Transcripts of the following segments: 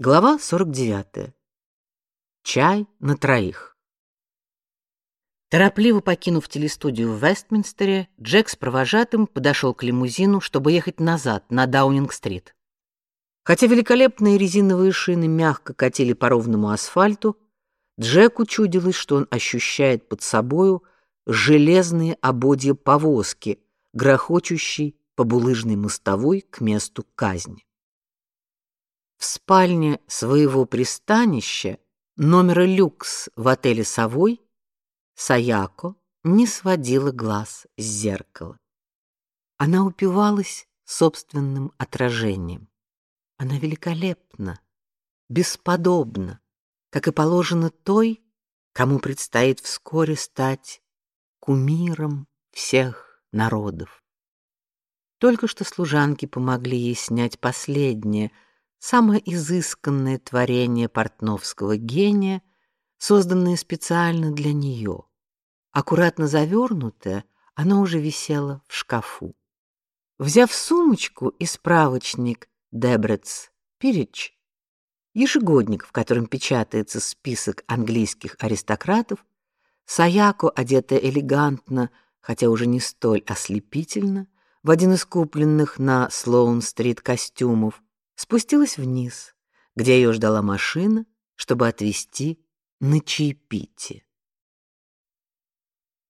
Глава 49. Чай на троих. Торопливо покинув телестудию в Вестминстере, Джек с провожатым подошел к лимузину, чтобы ехать назад на Даунинг-стрит. Хотя великолепные резиновые шины мягко катили по ровному асфальту, Джеку чудилось, что он ощущает под собою железные ободья повозки, грохочущей по булыжной мостовой к месту казни. В спальне своего пристанища, номера люкс в отеле Совой, Саяко не сводила глаз с зеркала. Она упивалась собственным отражением. Она великолепна, бесподобна, как и положено той, кому предстоит вскоре стать кумиром всех народов. Только что служанки помогли ей снять последнее — самое изысканное творение портновского гения, созданное специально для нее. Аккуратно завернутое, оно уже висело в шкафу. Взяв сумочку и справочник Дебрец Пирич, ежегодник, в котором печатается список английских аристократов, Саяко, одетая элегантно, хотя уже не столь ослепительно, в один из купленных на Слоун-стрит костюмов, спустилась вниз, где ее ждала машина, чтобы отвезти на чаепитие.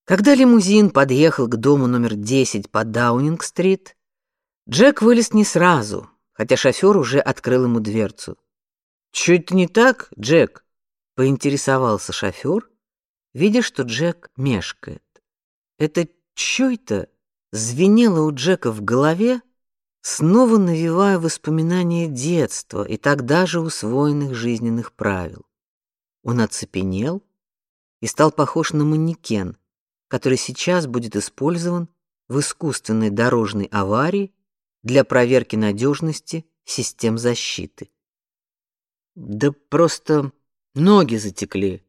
Когда лимузин подъехал к дому номер 10 по Даунинг-стрит, Джек вылез не сразу, хотя шофер уже открыл ему дверцу. «Чё это не так, Джек?» — поинтересовался шофер, видя, что Джек мешкает. Это чё это звенело у Джека в голове, снова навевая воспоминания детства и тогда же усвоенных жизненных правил. Он оцепенел и стал похож на манекен, который сейчас будет использован в искусственной дорожной аварии для проверки надежности систем защиты. Да просто ноги затекли,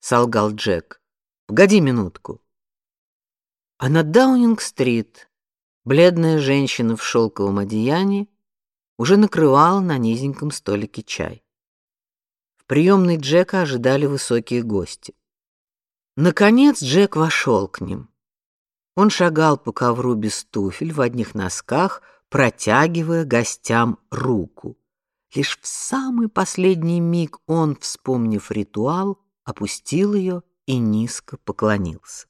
солгал Джек. Погоди минутку. А на Даунинг-стрит Бледная женщина в шелковом одеянии уже накрывала на низеньком столике чай. В приемной Джека ожидали высокие гости. Наконец Джек вошел к ним. Он шагал по ковру без туфель в одних носках, протягивая гостям руку. Лишь в самый последний миг он, вспомнив ритуал, опустил ее и низко поклонился.